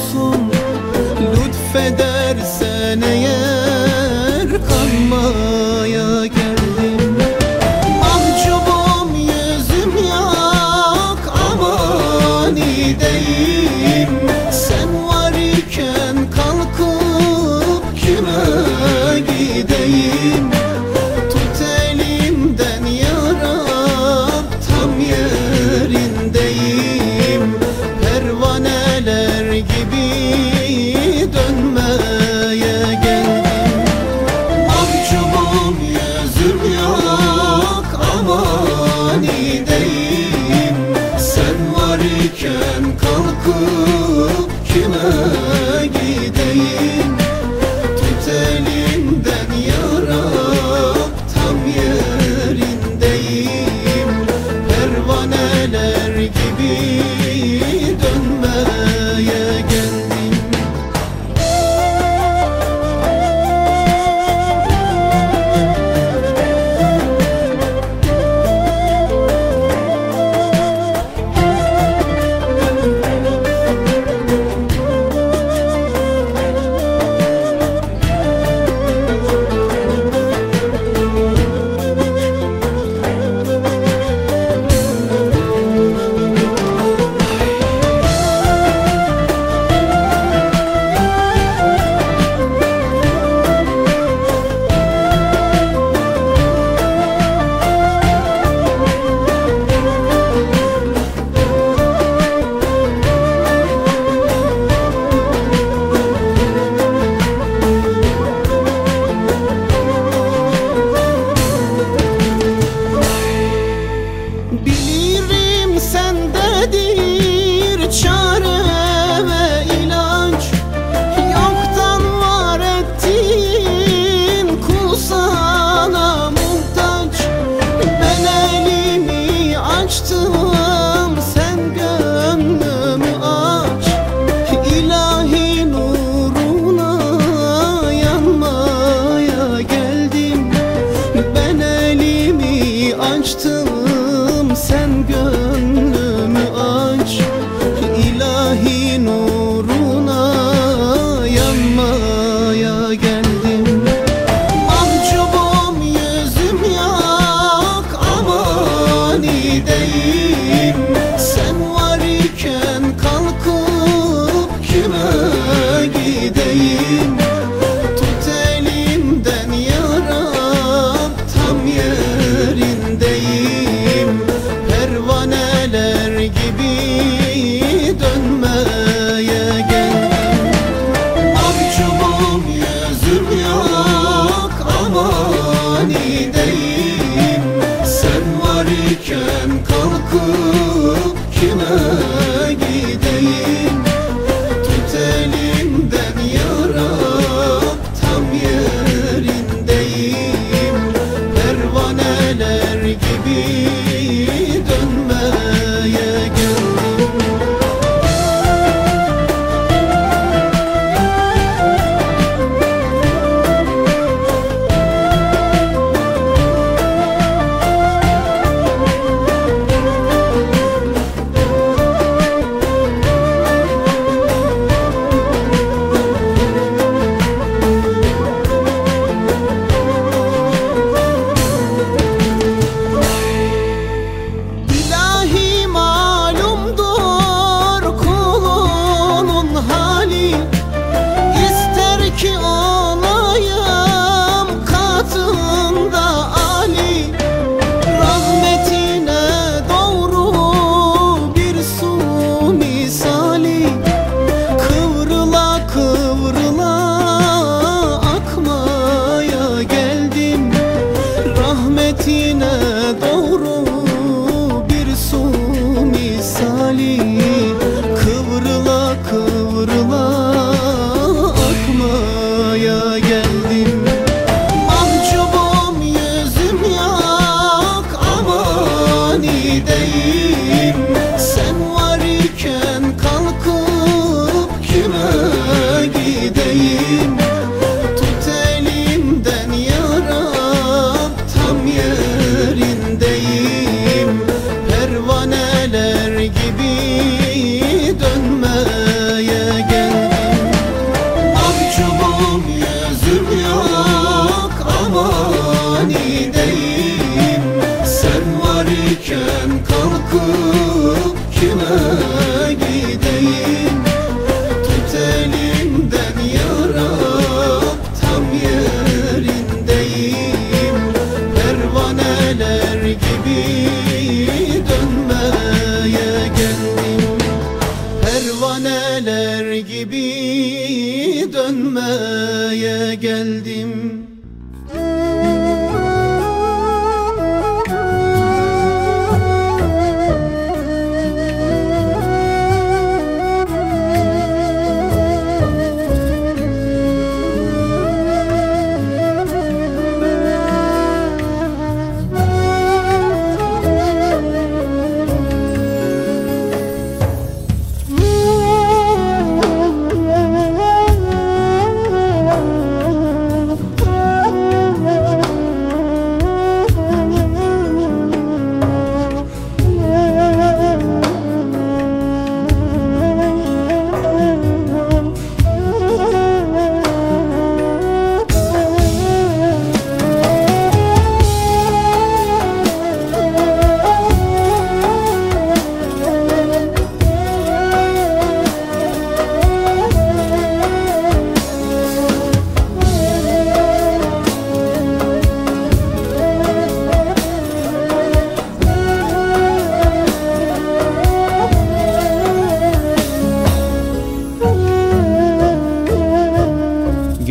olsun. Lütfedersen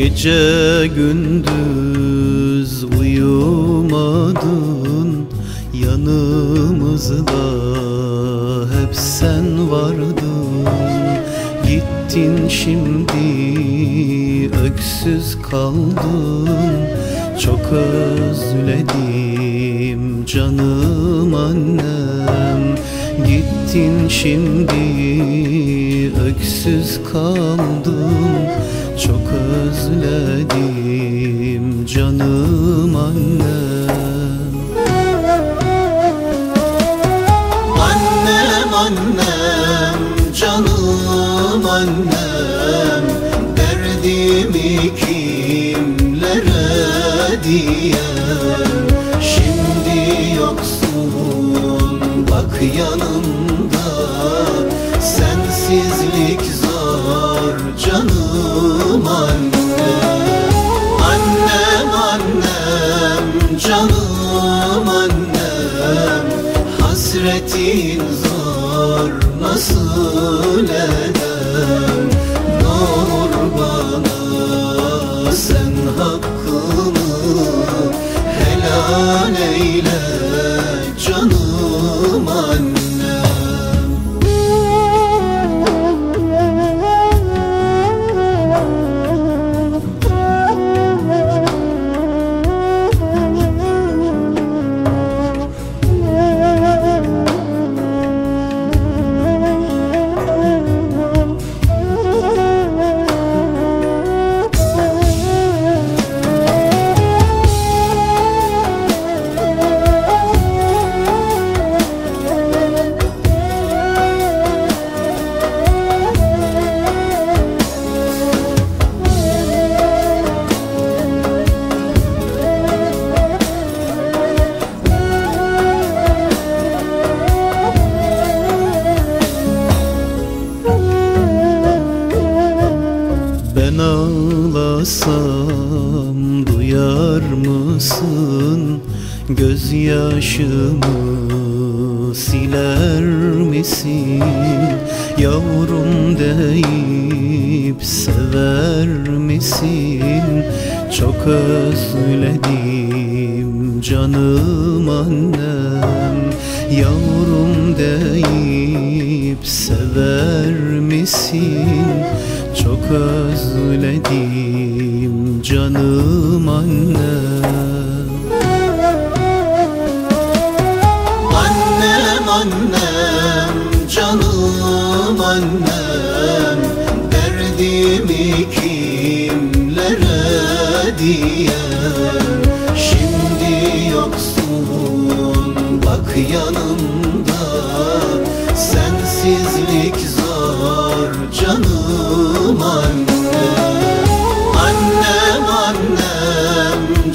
Gece gündüz uyumadın. Yanımızda hep sen vardın. Gittin şimdi öksüz kaldın. Çok özledim canım annem. Gittin şimdi öksüz kaldım Çok özledim özledim Love.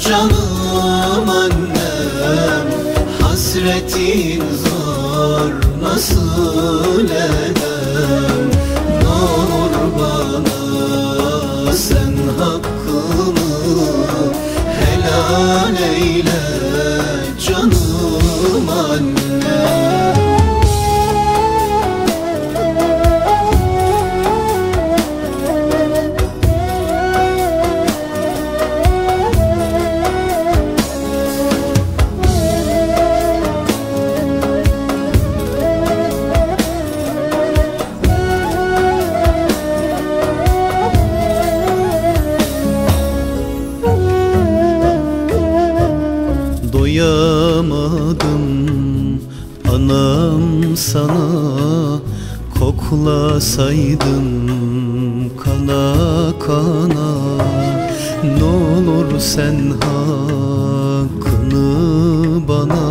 canım annem. Hasretin zor nasıl edem? Ne olur bana sen hakkını helal eyle. Koklasaydım kana kana Ne olur sen hakkını bana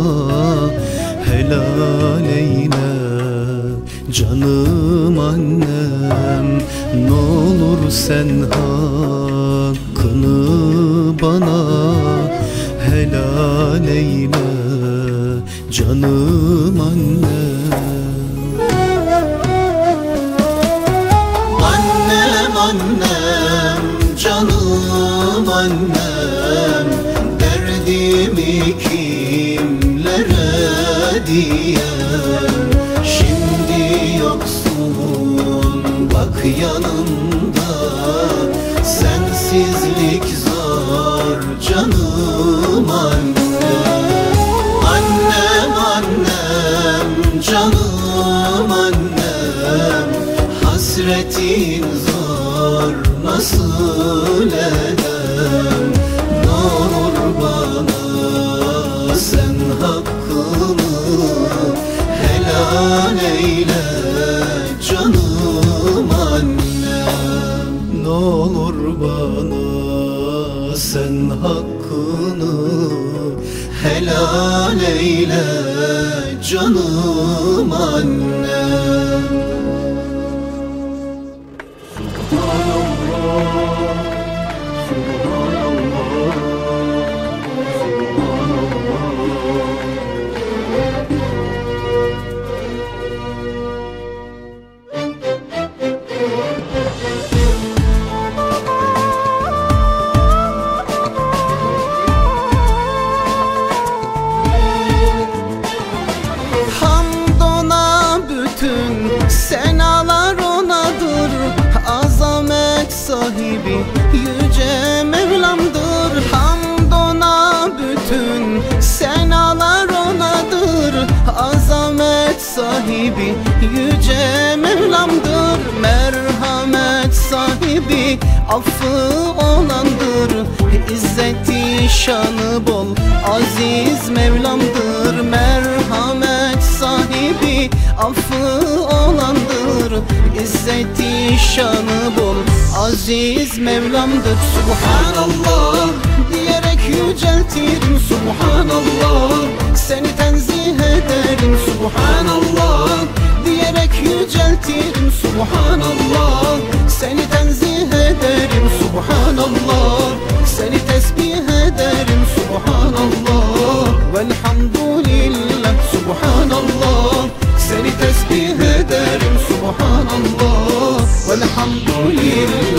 Helal eyle. Canım annem Ne olur sen hakkını bana Helal eyle. Canım Annem Sensizlik zor canım annem Annem annem canım annem. Hasretin zor nasıl edem hakkını helal eyle canım annem şanı bol. Aziz Mevlam'dır Merhamet sahibi affı olandır. İzzeti şanı bol. Aziz Mevlam'dır. Subhanallah diyerek yüceltirim. Subhanallah seni tenzih ederim. Subhanallah diyerek yüceltirim. Subhanallah seni tenzih ederim. Subhanallah seni tesbih ederim Subhanallah Velhamdülillah Subhanallah seni tesbih ederim Subhanallah Velhamdülillah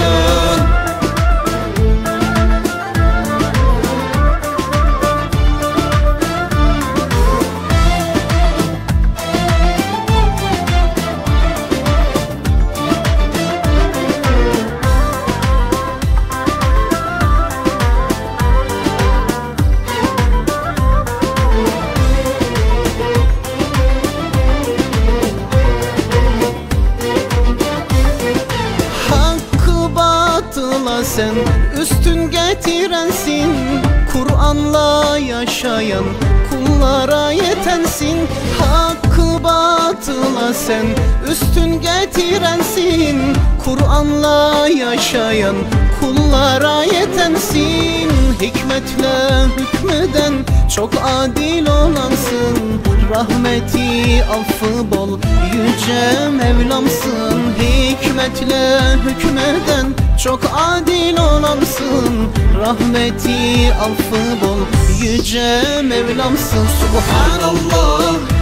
sen üstün getirensin. Kur'an'la yaşayan kullara yetensin. Hikmetle hükmeden çok adil olansın. Rahmeti affı bol yüce Mevlamsın. Hikmetle hükmeden çok adil olansın. Rahmeti affı bol yüce Mevlamsın. Subhanallah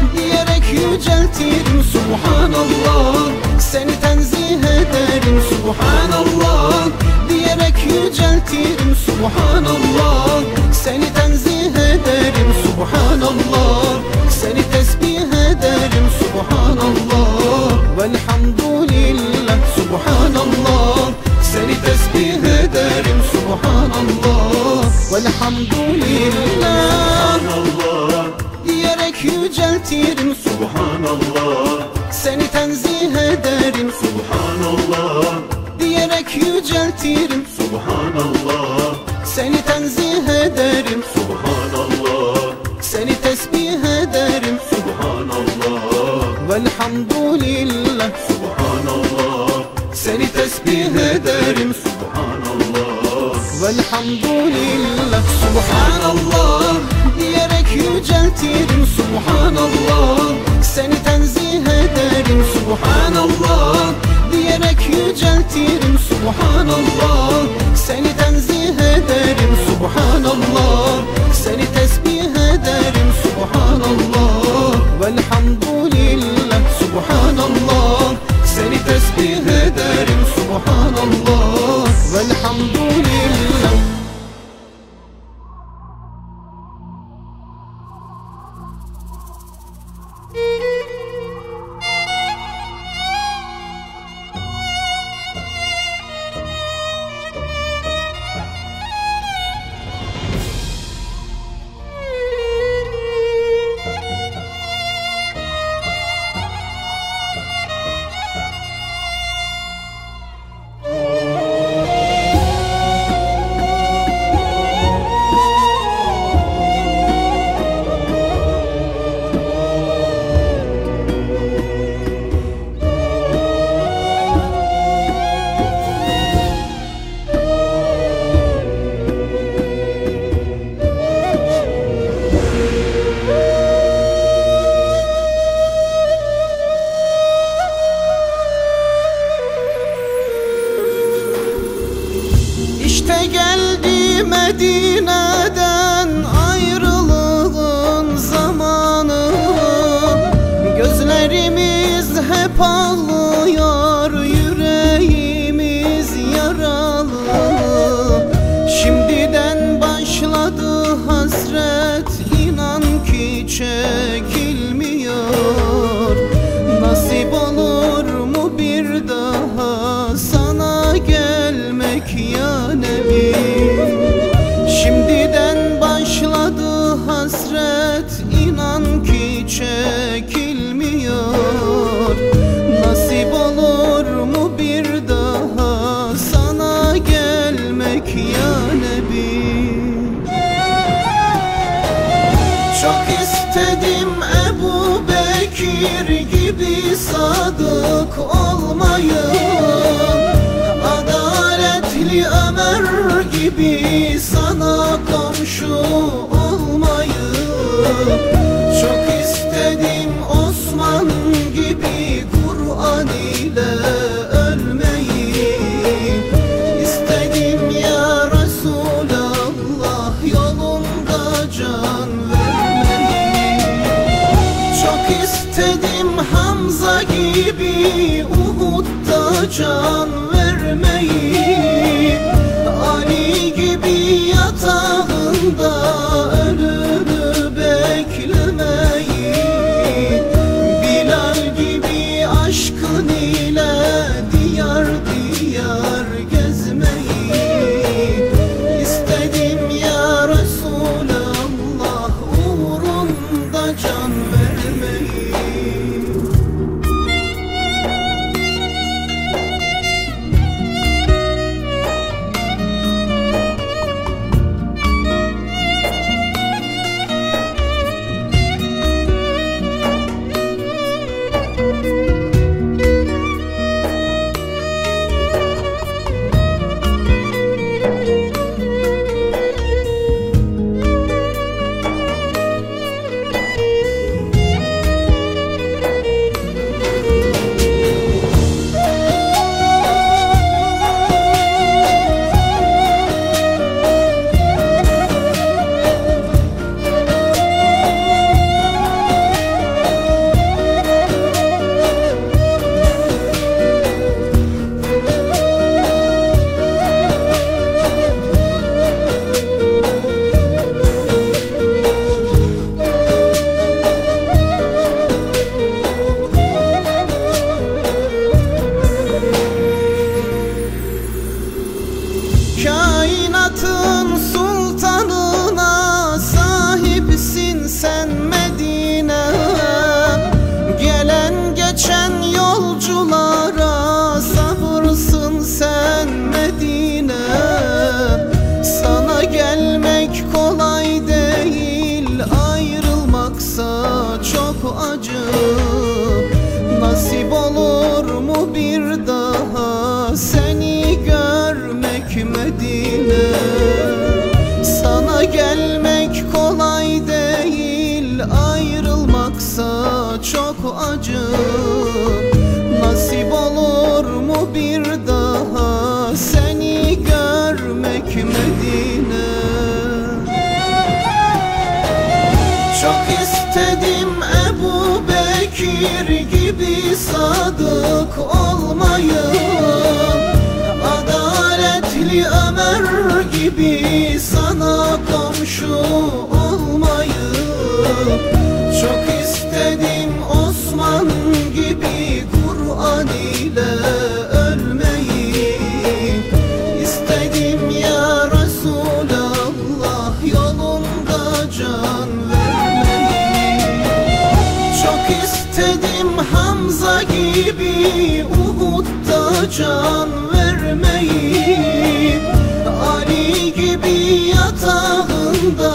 yüceltirim Subhanallah. Seni tenzih ederim Subhanallah. Diyerek yüceltirim Subhanallah. Seni tenzih ederim Subhanallah. Seni tesbih ederim Subhanallah. Velhamdülillah Subhanallah. Seni tesbih ederim Subhanallah. Velhamdülillah. diyerek yüceltirim Subhanallah. Seni tenzih ederim. Subhanallah. Diyerek yüceltirim. Subhanallah. Seni tenzih ederim. Subhanallah. Seni tesbih ederim. Subhanallah. Velhamdülillah. Subhanallah. Seni tesbih ederim. Subhanallah. Velhamdülillah. Subhanallah yüceltirim Subhanallah. Seni tenzih ederim Subhanallah. Diyerek yüceltirim Subhanallah. Seni tenzih ederim Subhanallah. Seni tesbih ederim Subhanallah. Velhamdülillah Subhanallah. Seni tesbih ederim Subhanallah. Velhamdülillah gibi sana komşu olmayı Çok istedim Osman gibi Kur'an ile ölmeyi. İstedim ya Resulallah yolunda can vermeyi. Çok istedim Hamza gibi Uhud'da can yatağında istedim Hamza gibi Uhud'da can vermeyi Ali gibi yatağında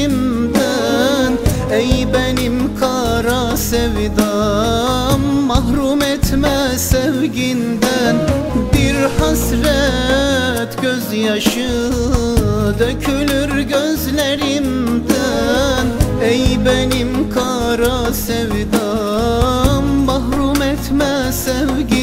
elimden Ey benim kara sevdam Mahrum etme sevginden. Bir hasret gözyaşı Dökülür gözlerimden. Ey benim kara sevdam Mahrum etme sevginden.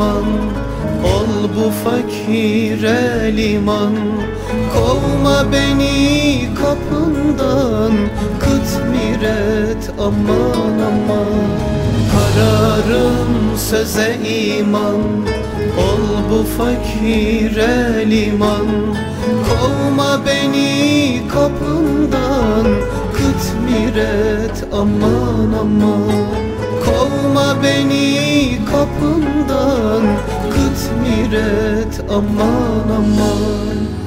İman Ol bu fakire liman. Kovma beni kapından Kıt miret aman aman. Kararım söze iman Ol bu fakire liman. Kovma beni kapından Kıt miret aman aman Kovma beni kapından Kıt miret aman aman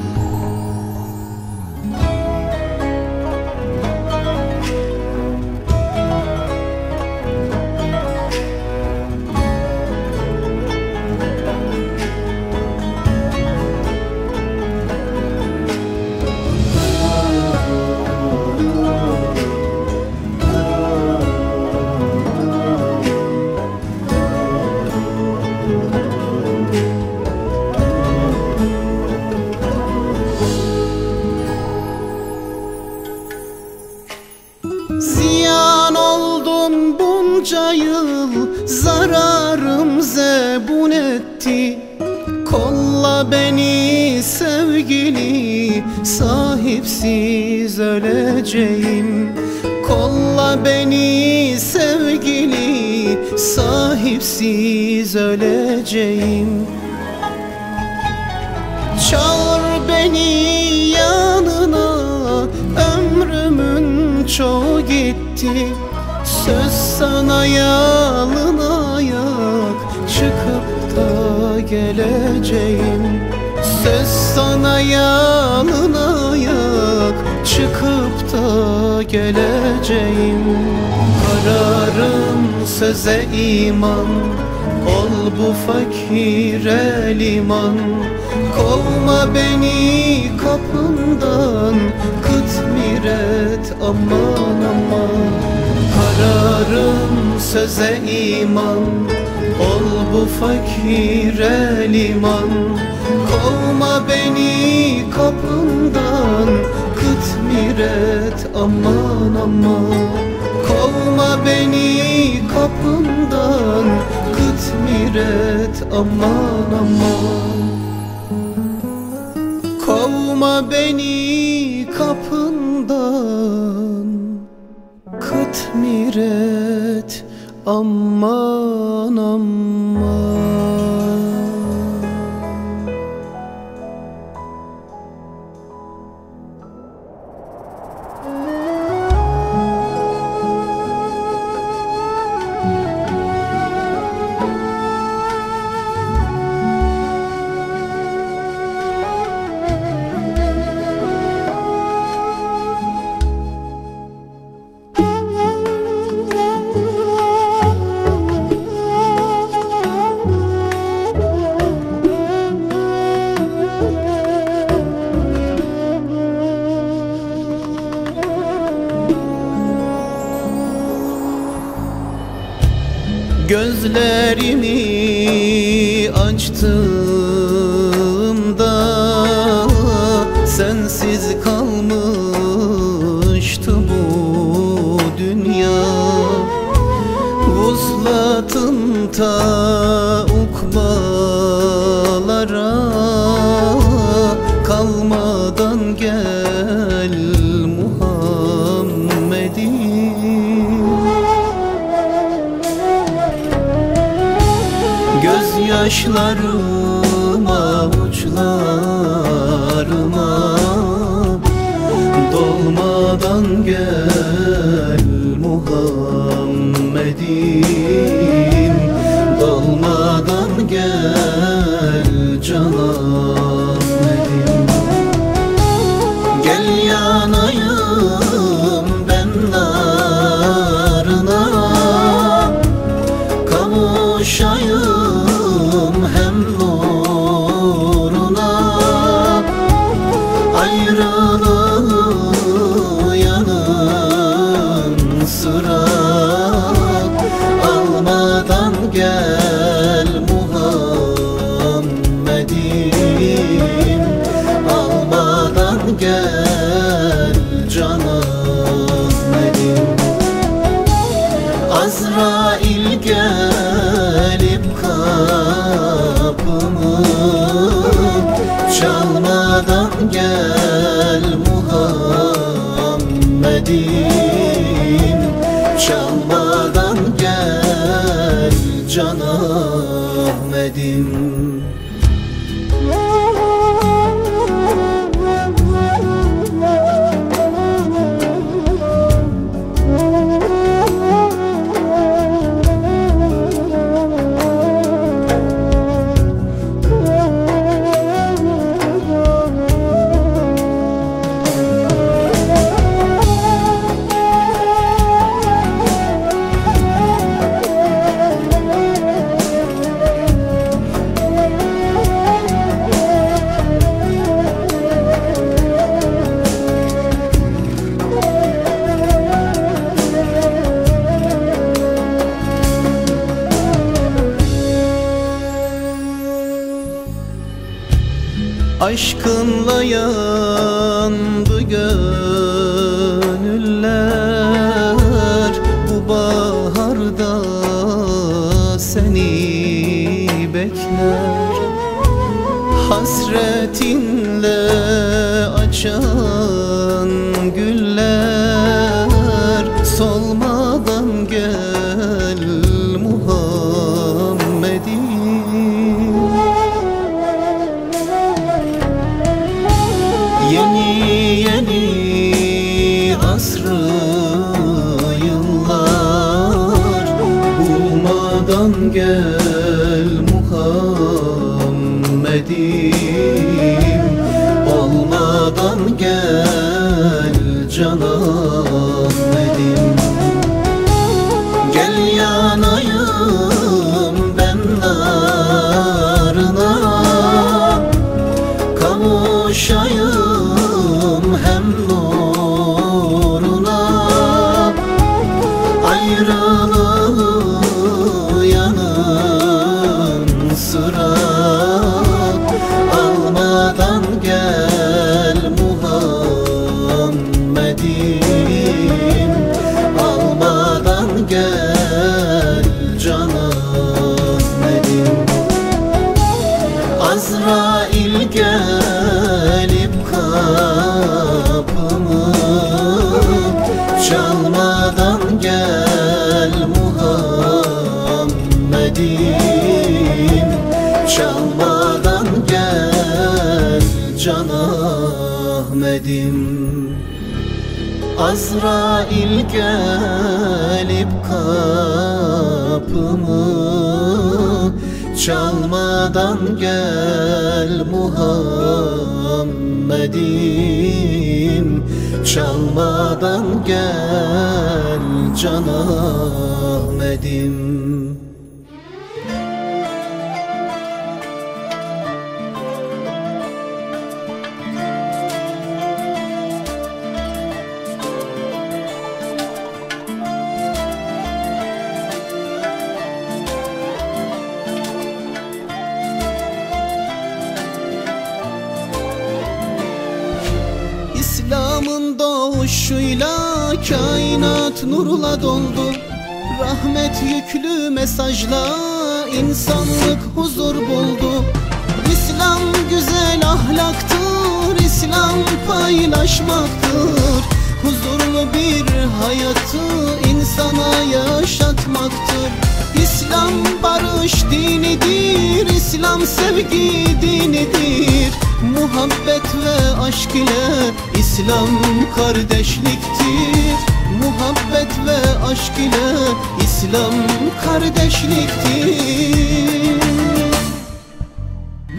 Sahipsiz öleceğim. Kolla beni sevgili Sahipsiz öleceğim. Çağır beni yanına Ömrümün çoğu gitti. Söz sana yalın ayak Çıkıp da geleceğim. Söz sana yalın da geleceğim. Kararım söze iman. Ol bu fakire liman. Kovma beni kapından Kıt miret aman aman. Kararım söze iman. Ol bu fakire liman. Kovma beni kapından Kıt miret aman aman. Kovma beni kapından Kıt miret aman aman. Kovma beni kapından Kıt miret aman aman Gözlerimi açtığımda Gözyaşlarıma uçlarıma. Dolmadan gel Muhammed Ahmet'im Dolmadan gel Can Muhammed'im Çalmadan gel Can Ahmet'im Muhammed'im Olmadan Azrail gelip kapımı Çalmadan gel Muhammed'im. Çalmadan gel Can Ahmet'im doğuşuyla kainat nurla doldu. Rahmet yüklü mesajla insanlık huzur buldu. İslam güzel ahlaktır, İslam paylaşmaktır. Huzurlu bir hayatı insana yaşatmaktır. İslam barış dinidir, İslam sevgi dinidir Muhabbet ve aşk ile İslam kardeşliktir. Muhabbet ve aşk ile İslam kardeşliktir.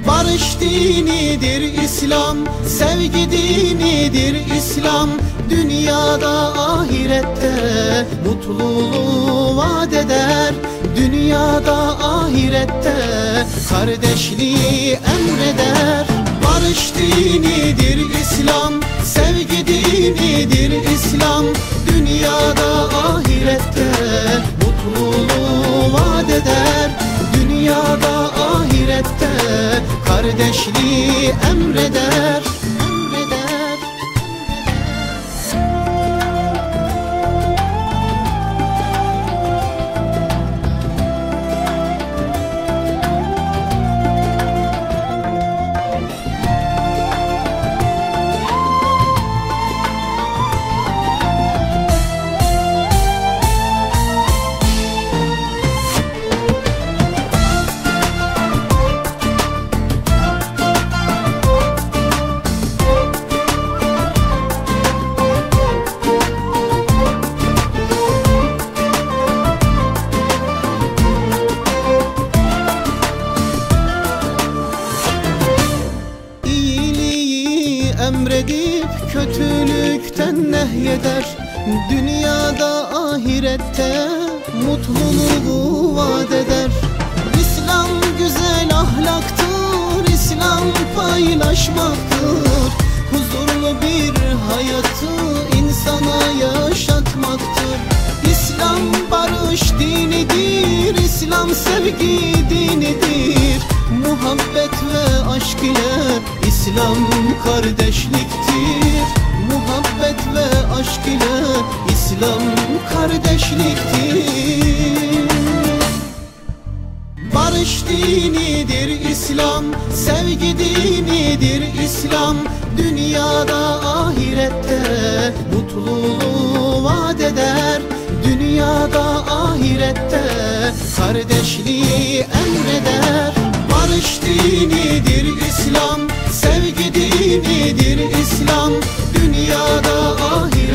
Barış dinidir İslam, sevgi dinidir İslam. Dünyada ahirette mutluluğu vaat eder. Dünyada ahirette kardeşliği emreder Barış dinidir İslam, sevgi dinidir İslam. Dünyada ahirette mutluluğu vaat eder. Dünyada ahirette kardeşliği emreder kardeşliktir. Muhabbet ve aşk ile İslam kardeşliktir. Barış dinidir İslam, sevgi dinidir İslam. Dünyada ahirette mutluluğu vaat eder. Dünyada ahirette kardeşliği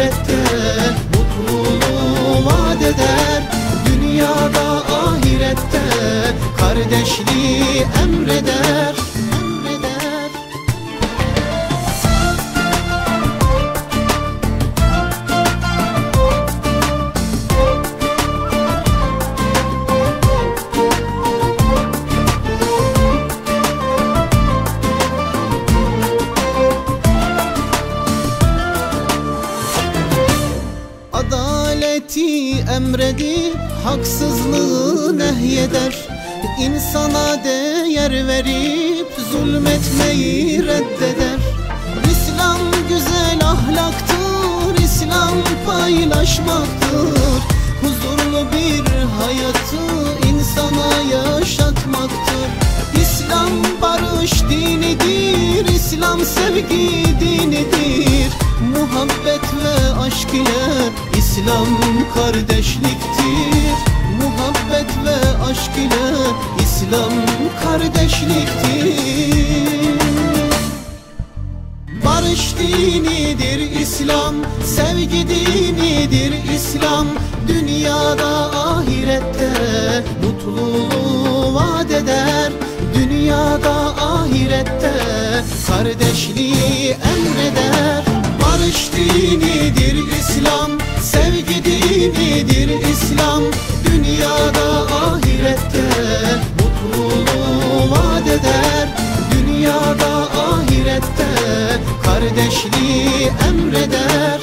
ahirette mutluluğu vaat Dünyada ahirette kardeşliği emreder Muhabbet ve aşk ile İslam kardeşliktir. Muhabbet ve aşk ile İslam kardeşliktir. Barış dinidir İslam, sevgi dinidir İslam. Dünyada ahirette mutluluğu vaat eder. Dünyada ahirette kardeşliği emreder Barış dinidir İslam, sevgi dinidir İslam. Dünyada ahirette mutluluğu vaat eder. Dünyada ahirette kardeşliği emreder